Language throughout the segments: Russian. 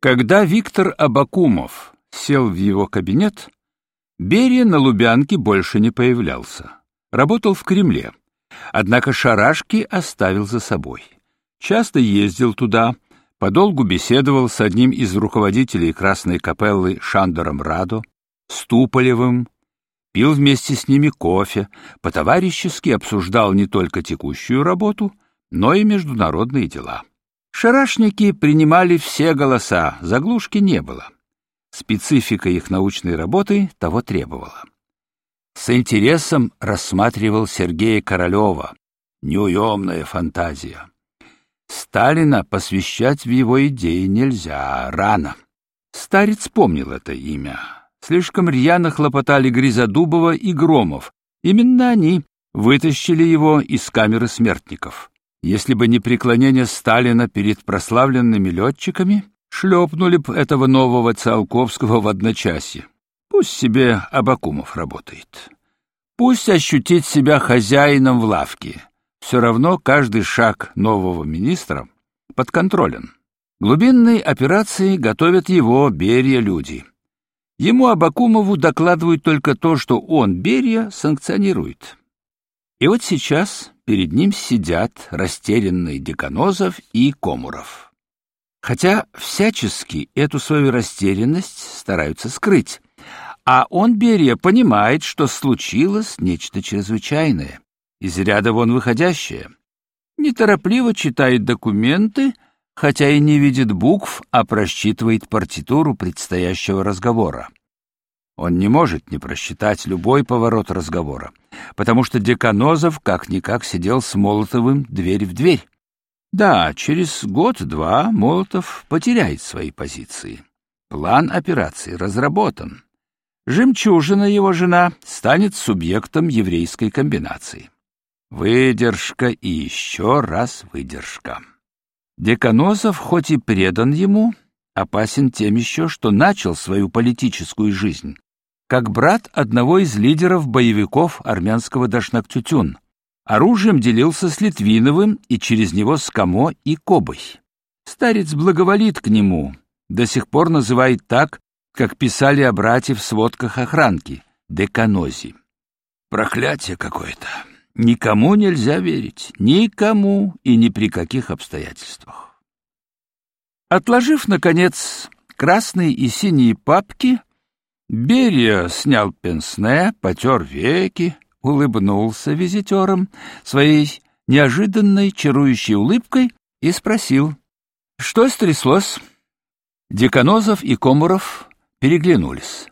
Когда Виктор Абакумов сел в его кабинет, Берия на Лубянке больше не появлялся. Работал в Кремле. Однако шарашки оставил за собой. Часто ездил туда, подолгу беседовал с одним из руководителей Красной капеллы Шандором Радо, Ступолевым, пил вместе с ними кофе, по-товарищески обсуждал не только текущую работу, но и международные дела. Шарашники принимали все голоса, заглушки не было. Специфика их научной работы того требовала. С интересом рассматривал Сергея Королева. Неуемная фантазия. Сталина посвящать в его идеи нельзя, рано. Старец помнил это имя. Слишком рьяно хлопотали Гризодубова и Громов. Именно они вытащили его из камеры смертников. Если бы не преклонение Сталина перед прославленными летчиками, шлепнули б этого нового Циолковского в одночасье. Пусть себе Абакумов работает. Пусть ощутит себя хозяином в лавке. Все равно каждый шаг нового министра подконтролен. Глубинные операции готовят его, Берия, люди. Ему Абакумову докладывают только то, что он, Берия, санкционирует. И вот сейчас перед ним сидят растерянные Деканозов и Комуров. Хотя всячески эту свою растерянность стараются скрыть, а он, Берия, понимает, что случилось нечто чрезвычайное, из ряда вон выходящее. Неторопливо читает документы, хотя и не видит букв, а просчитывает партитуру предстоящего разговора. Он не может не просчитать любой поворот разговора, потому что Деканозов как-никак сидел с Молотовым дверь в дверь. Да, через год-два Молотов потеряет свои позиции. План операции разработан. Жемчужина, его жена, станет субъектом еврейской комбинации. Выдержка и еще раз выдержка. Деканозов, хоть и предан ему, опасен тем еще, что начал свою политическую жизнь как брат одного из лидеров боевиков армянского Дашнактютюн. Оружием делился с Литвиновым и через него с Камо и Кобой. Старец благоволит к нему, до сих пор называет так, как писали о брате в сводках охранки — Деканози. Проклятие какое-то. Никому нельзя верить, никому и ни при каких обстоятельствах. Отложив, наконец, красные и синие папки, Берия снял пенсне, потер веки, улыбнулся визитерам своей неожиданной чарующей улыбкой и спросил, что стряслось. Деканозов и Комуров переглянулись.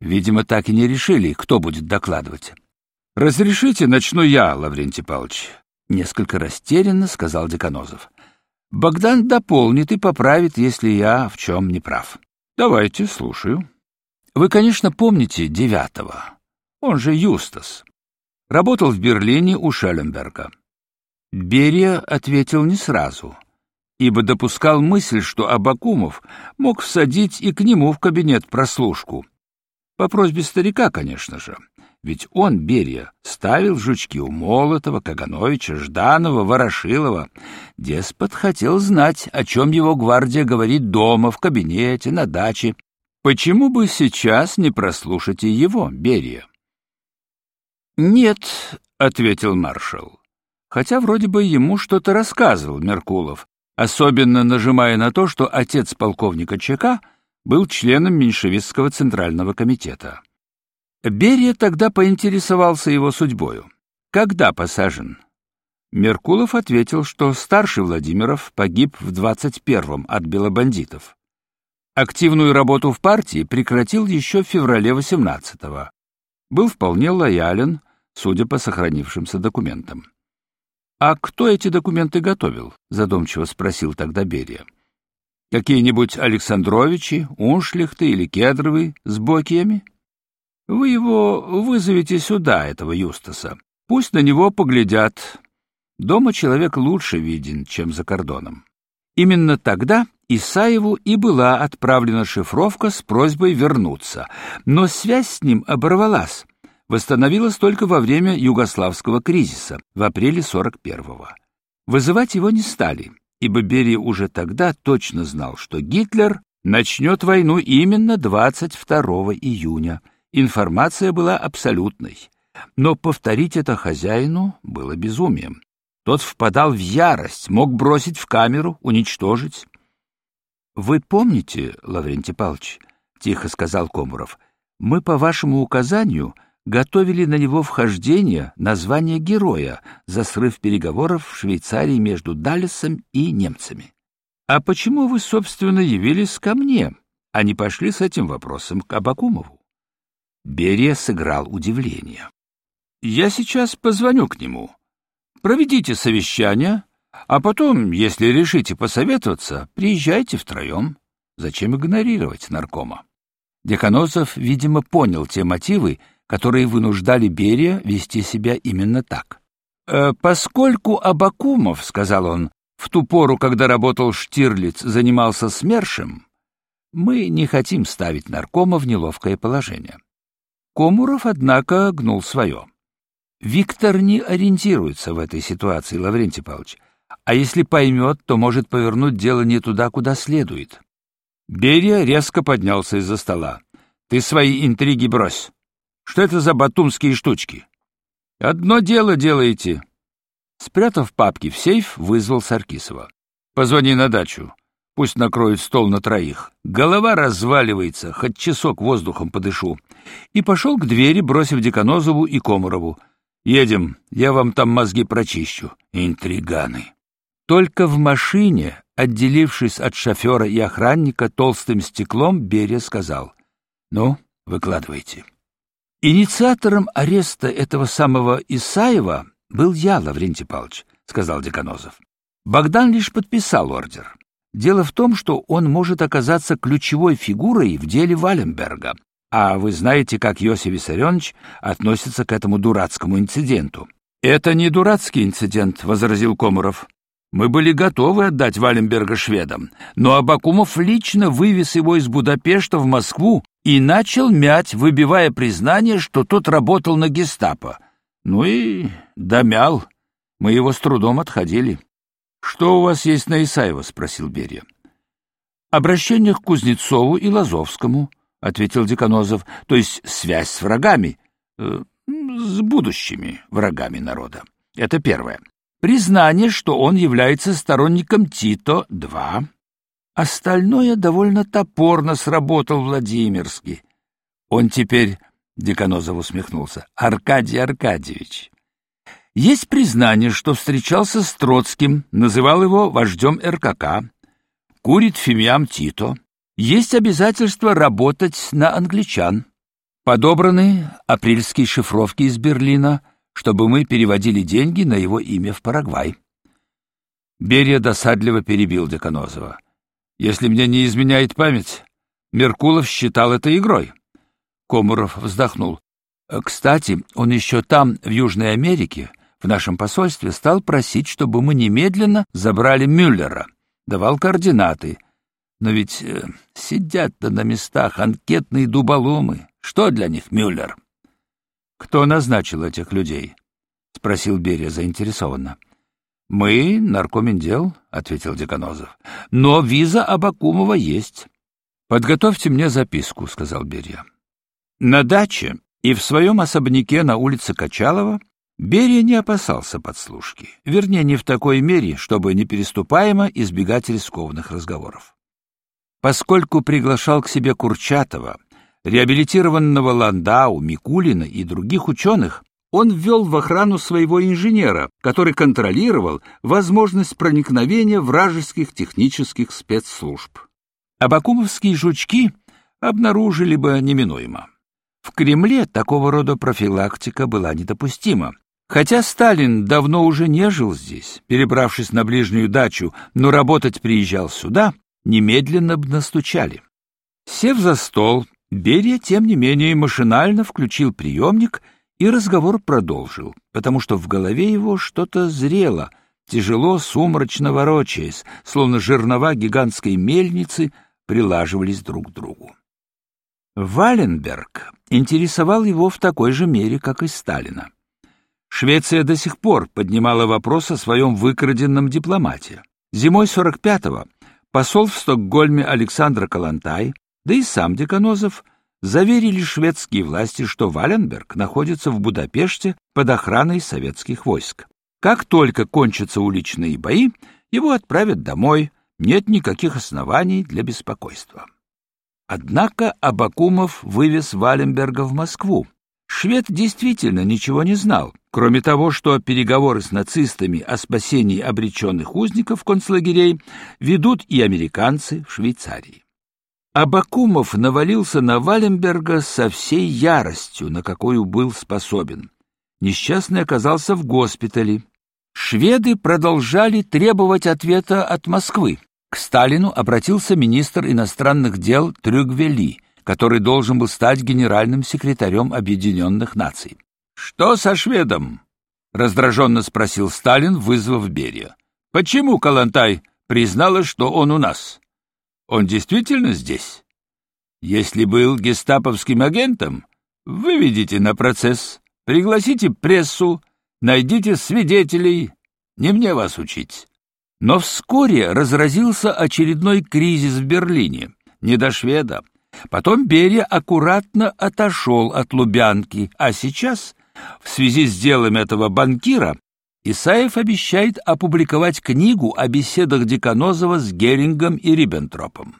Видимо, так и не решили, кто будет докладывать. «Разрешите, начну я, Лаврентий Павлович», — несколько растерянно сказал Деканозов. «Богдан дополнит и поправит, если я в чем не прав». «Давайте, слушаю». Вы, конечно, помните девятого. Он же Юстас. Работал в Берлине у Шелленберга. Берия ответил не сразу, ибо допускал мысль, что Абакумов мог всадить и к нему в кабинет прослушку. По просьбе старика, конечно же. Ведь он, Берия, ставил жучки у Молотова, Кагановича, Жданова, Ворошилова. Деспот хотел знать, о чем его гвардия говорит дома, в кабинете, на даче, Почему бы сейчас не прослушать и его, Берия? Нет, ответил маршал. Хотя вроде бы ему что-то рассказывал Меркулов, особенно нажимая на то, что отец полковника ЧК был членом меньшевистского центрального комитета. Берия тогда поинтересовался его судьбою. Когда посажен? Меркулов ответил, что старший Владимиров погиб в 21-м от белобандитов. Активную работу в партии прекратил еще в феврале 18-го. Был вполне лоялен, судя по сохранившимся документам. «А кто эти документы готовил?» — задумчиво спросил тогда Берия. «Какие-нибудь Александровичи, Уншлихты или Кедровы с Бокиями?» «Вы его вызовите сюда, этого Юстаса. Пусть на него поглядят. Дома человек лучше виден, чем за кордоном». Именно тогда Исаеву и была отправлена шифровка с просьбой вернуться, но связь с ним оборвалась, восстановилась только во время югославского кризиса в апреле 41-го. Вызывать его не стали, ибо Берия уже тогда точно знал, что Гитлер начнет войну именно 22 июня. Информация была абсолютной. Но повторить это хозяину было безумием. Тот впадал в ярость, мог бросить в камеру, уничтожить. — Вы помните, Лаврентий Павлович, — тихо сказал Комуров, — мы по вашему указанию готовили на него вхождение на звание героя за срыв переговоров в Швейцарии между Даллесом и немцами. А почему вы, собственно, явились ко мне, а не пошли с этим вопросом к Абакумову? Берия сыграл удивление. Я сейчас позвоню к нему. Проведите совещание, а потом, если решите посоветоваться, приезжайте втроем. Зачем игнорировать наркома? Деканозов, видимо, понял те мотивы, которые вынуждали Берия вести себя именно так. «Э, «Поскольку Абакумов, — сказал он, — в ту пору, когда работал Штирлиц, занимался СМЕРШем, мы не хотим ставить наркома в неловкое положение». Комуров, однако, гнул свое. Виктор не ориентируется в этой ситуации, Лаврентий Павлович, а если поймет, то может повернуть дело не туда, куда следует. Берия резко поднялся из-за стола. «Ты свои интриги брось. Что это за батумские штучки? Одно дело делаете. Спрятав папки в сейф, вызвал Саркисова. Позвони на дачу. Пусть накроют стол на троих. Голова разваливается, хоть часок воздухом подышу. И пошел к двери, бросив Деканозову и Комарову. Едем, я вам там мозги прочищу. Интриганы. Только в машине, отделившись от шофера и охранника толстым стеклом, Берия сказал. Ну, выкладывайте. Инициатором ареста этого самого Исаева был я, Лаврентий Павлович, сказал Деканозов. Богдан лишь подписал ордер. Дело в том, что он может оказаться ключевой фигурой в деле Валенберга. А вы знаете, как Иосиф Виссарионович относится к этому дурацкому инциденту. «Это не дурацкий инцидент», — возразил Комаров. «Мы были готовы отдать Валенберга шведам, но Абакумов лично вывез его из Будапешта в Москву и начал мять, выбивая признание, что тот работал на гестапо. Ну и домял. Мы его с трудом отходили. — Что у вас есть на Исаева? — спросил Берия. — Обращение к Кузнецову и Лазовскому, — ответил Деканозов, — то есть связь с врагами, э, с будущими врагами народа. Это первое. Признание, что он является сторонником Тито, два. Остальное довольно топорно сработал Владимирский. Он теперь, — Деканозов усмехнулся, — Аркадий Аркадьевич. Есть признание, что встречался с Троцким, называл его вождем РКК, курит фимиам Тито. Есть обязательство работать на англичан. Подобраны апрельские шифровки из Берлина, чтобы мы переводили деньги на его имя в Парагвай. Берия досадливо перебил Деканозова. Если мне не изменяет память, Меркулов считал это игрой. Комуров вздохнул. Кстати, он еще там, в Южной Америке, в нашем посольстве, стал просить, чтобы мы немедленно забрали Мюллера. Давал координаты. Но ведь э, сидят-то на местах анкетные дуболомы. Что для них Мюллер? Кто назначил этих людей? — спросил Берия заинтересованно. — «Мы — наркомендел», — ответил Деканозов. «Но виза Абакумова есть». «Подготовьте мне записку», — сказал Берия. На даче и в своем особняке на улице Качалова Берия не опасался подслушки, вернее, не в такой мере, чтобы непереступаемо избегать рискованных разговоров. Поскольку приглашал к себе Курчатова, реабилитированного Ландау, Микулина и других ученых, он ввел в охрану своего инженера, который контролировал возможность проникновения вражеских технических спецслужб. Абакумовские жучки обнаружили бы неминуемо. В Кремле такого рода профилактика была недопустима. Хотя Сталин давно уже не жил здесь, перебравшись на ближнюю дачу, но работать приезжал сюда, немедленно бы настучали. Сев за стол, Берия, тем не менее, машинально включил приемник — и разговор продолжил, потому что в голове его что-то зрело, тяжело, сумрачно ворочаясь, словно жернова гигантской мельницы прилаживались друг к другу. Валенберг интересовал его в такой же мере, как и Сталина. Швеция до сих пор поднимала вопрос о своем выкраденном дипломате. Зимой 45-го посол в Стокгольме Александр Калантай, да и сам Деканозов заверили шведские власти, что Валенберг находится в Будапеште под охраной советских войск. Как только кончатся уличные бои, его отправят домой, нет никаких оснований для беспокойства. Однако Абакумов вывез Валенберга в Москву. Швед действительно ничего не знал, кроме того, что переговоры с нацистами о спасении обреченных узников концлагерей ведут и американцы в Швейцарии. Абакумов навалился на Валенберга со всей яростью, на какую был способен. Несчастный оказался в госпитале. Шведы продолжали требовать ответа от Москвы. К Сталину обратился министр иностранных дел Трюгвели, который должен был стать генеральным секретарем Объединенных Наций. «Что со шведом?» — раздраженно спросил Сталин, вызвав Берия. «Почему Калантай признала, что он у нас?» Он действительно здесь? Если был гестаповским агентом, выведите на процесс, пригласите прессу, найдите свидетелей, не мне вас учить. Но вскоре разразился очередной кризис в Берлине, не до шведа. Потом Берия аккуратно отошел от Лубянки, а сейчас, в связи с делом этого банкира, Исаев обещает опубликовать книгу о беседах Деканозова с Герингом и Риббентропом.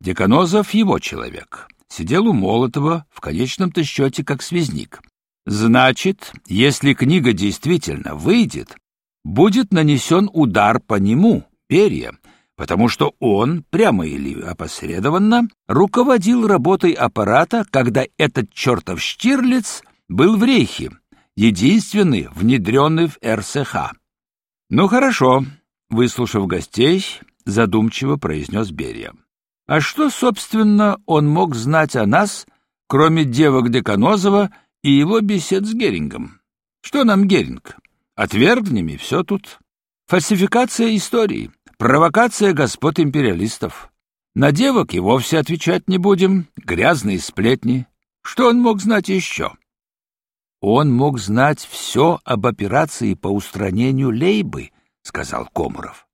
Деканозов — его человек. Сидел у Молотова в конечном-то счете как связник. Значит, если книга действительно выйдет, будет нанесен удар по нему, Перья, потому что он, прямо или опосредованно, руководил работой аппарата, когда этот чертов Штирлиц был в рейхе, единственный, внедренный в РСХ. Ну хорошо, выслушав гостей, задумчиво произнес Берия. А что, собственно, он мог знать о нас, кроме девок Деканозова и его бесед с Герингом? Что нам Геринг? Отвергнем и все тут. Фальсификация истории, провокация господ империалистов. На девок и вовсе отвечать не будем, грязные сплетни. Что он мог знать еще? Он мог знать все об операции по устранению Лейбы, сказал Комаров.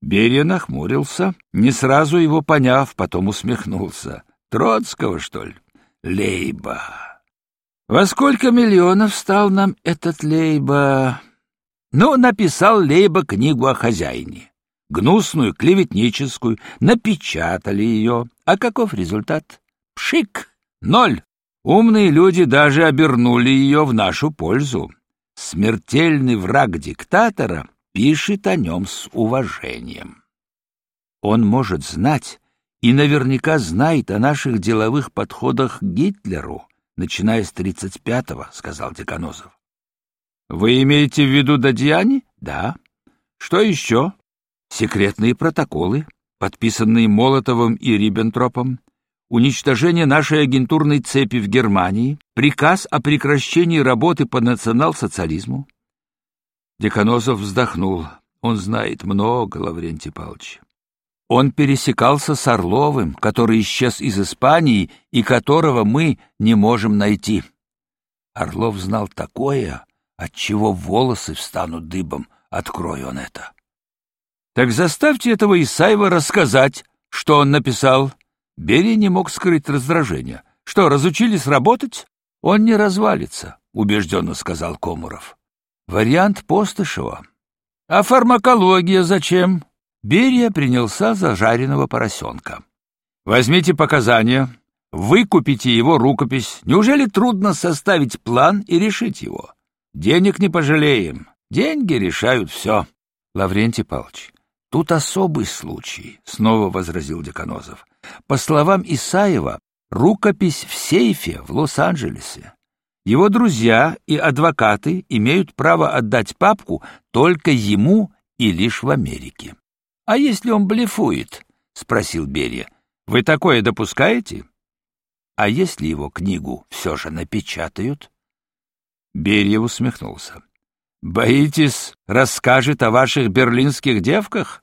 Берия нахмурился, не сразу его поняв, потом усмехнулся. Троцкого, что ли? Лейба. Во сколько миллионов стал нам этот Лейба? Ну, написал Лейба книгу о хозяине. Гнусную, клеветническую, напечатали ее. А каков результат? Пшик! Ноль! Умные люди даже обернули ее в нашу пользу. Смертельный враг диктатора пишет о нем с уважением. Он может знать и наверняка знает о наших деловых подходах к Гитлеру, начиная с 35-го, — сказал Деканозов. — Вы имеете в виду Дадьяни? — Да. — Что еще? — Секретные протоколы, подписанные Молотовым и Риббентропом, уничтожение нашей агентурной цепи в Германии, приказ о прекращении работы по национал-социализму. Деканозов вздохнул. Он знает много, Лаврентий Павлович. Он пересекался с Орловым, который исчез из Испании и которого мы не можем найти. Орлов знал такое, от чего волосы встанут дыбом, открой он это. Так заставьте этого Исаева рассказать, что он написал. Берия не мог скрыть раздражение. Что, разучились работать? Он не развалится, убежденно сказал Комуров. Вариант Постышева. А фармакология зачем? Берия принялся за жареного поросенка. Возьмите показания, выкупите его рукопись. Неужели трудно составить план и решить его? Денег не пожалеем. Деньги решают все. Лаврентий Павлович, тут особый случай, снова возразил Деканозов. По словам Исаева, рукопись в сейфе в Лос-Анджелесе. Его друзья и адвокаты имеют право отдать папку только ему и лишь в Америке. — А если он блефует? — спросил Берия. — Вы такое допускаете? — А если его книгу все же напечатают? Берия усмехнулся. — Боитесь, расскажет о ваших берлинских девках?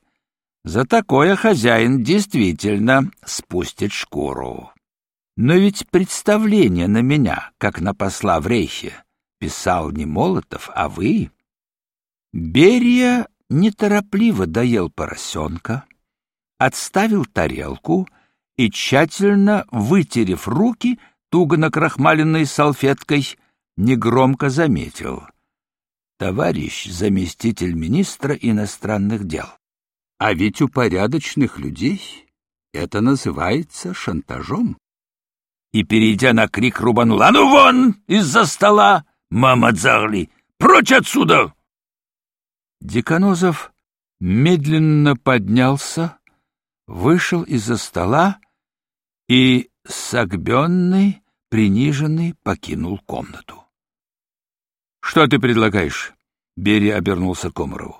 За такое хозяин действительно спустит шкуру. Но ведь представление на меня, как на посла в Рейхе, писал не Молотов, а вы. Берия неторопливо доел поросенка, отставил тарелку и, тщательно вытерев руки, туго накрахмаленной салфеткой, негромко заметил. «Товарищ заместитель министра иностранных дел, а ведь у порядочных людей это называется шантажом». И, перейдя на крик, рубанул «А ну вон! Из-за стола! Мама Дзарли! Прочь отсюда!» Деканозов медленно поднялся, вышел из-за стола и, согбенный, приниженный, покинул комнату. — Что ты предлагаешь? — Берия обернулся Комарову. —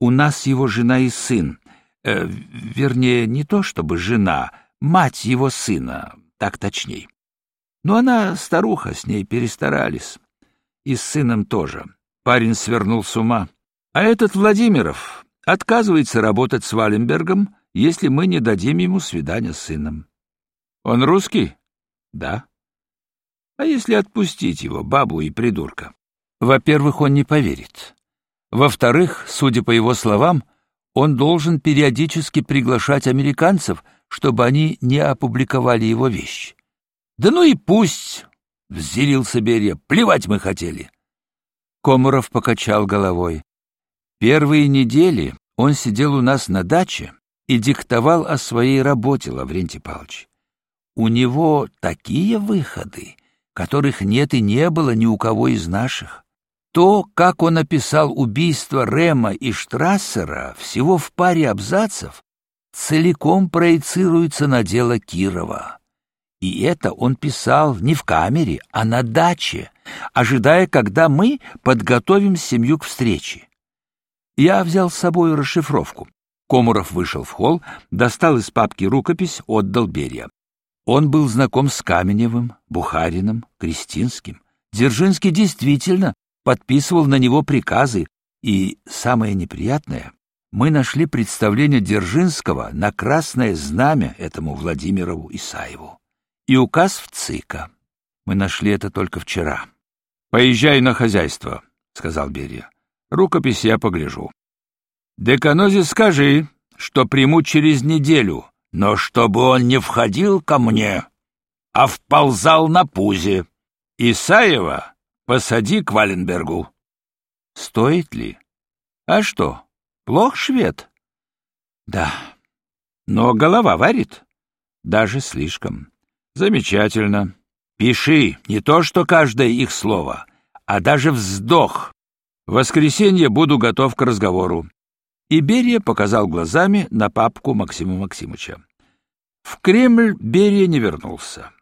У нас его жена и сын. Э, вернее, не то чтобы жена, мать его сына, так точней. Но она старуха, с ней перестарались. И с сыном тоже. Парень свернул с ума. А этот Владимиров отказывается работать с Валенбергом, если мы не дадим ему свидания с сыном. Он русский? Да. А если отпустить его, бабу и придурка? Во-первых, он не поверит. Во-вторых, судя по его словам, он должен периодически приглашать американцев, чтобы они не опубликовали его вещь. Да ну и пусть, — взъярился Берия, — плевать мы хотели. Комаров покачал головой. Первые недели он сидел у нас на даче и диктовал о своей работе, Лаврентий Павлович. У него такие выходы, которых нет и не было ни у кого из наших. То, как он описал убийство Рема и Штрассера всего в паре абзацев, целиком проецируется на дело Кирова. И это он писал не в камере, а на даче, ожидая, когда мы подготовим семью к встрече. Я взял с собой расшифровку. Комуров вышел в холл, достал из папки рукопись, отдал Берия. Он был знаком с Каменевым, Бухариным, Кристинским. Дзержинский действительно подписывал на него приказы, и, самое неприятное, мы нашли представление Дзержинского на красное знамя этому Владимирову Исаеву и указ в ЦИКа. Мы нашли это только вчера. — Поезжай на хозяйство, — сказал Берия. — Рукопись я погляжу. — Деканозе скажи, что приму через неделю, но чтобы он не входил ко мне, а вползал на пузе. Исаева посади к Валенбергу. Стоит ли? А что, плох швед? Да. Но голова варит? Даже слишком. Замечательно. Пиши не то, что каждое их слово, а даже вздох. В воскресенье буду готов к разговору. И показал глазами на папку Максима Максимовича. В Кремль Берия не вернулся.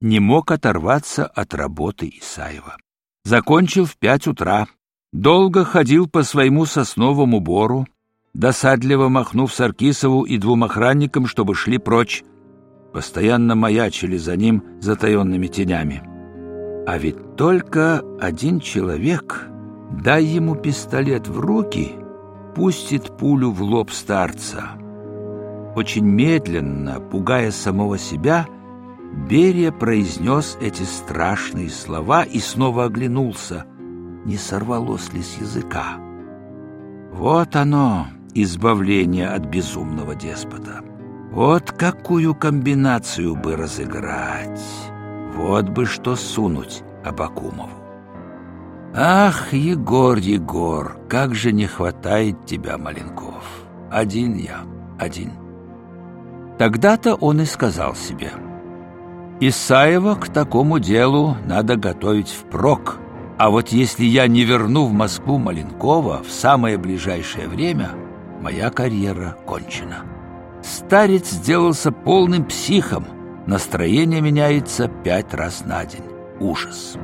Не мог оторваться от работы Исаева. Закончил в пять утра. Долго ходил по своему сосновому бору, досадливо махнув Саркисову и двум охранникам, чтобы шли прочь. Постоянно маячили за ним затаенными тенями. А ведь только один человек, дай ему пистолет в руки — пустит пулю в лоб старца. Очень медленно, пугая самого себя, Берия произнес эти страшные слова и снова оглянулся, не сорвалось ли с языка. Вот оно, избавление от безумного деспота. Вот какую комбинацию бы разыграть, вот бы что сунуть Абакумову. Ах, Егор, Егор, как же не хватает тебя, Маленков. Один я, один. Тогда-то он и сказал себе. Исаева к такому делу надо готовить впрок. А вот если я не верну в Москву Маленкова в самое ближайшее время, моя карьера кончена. Старец сделался полным психом. Настроение меняется пять раз на день. Ужас.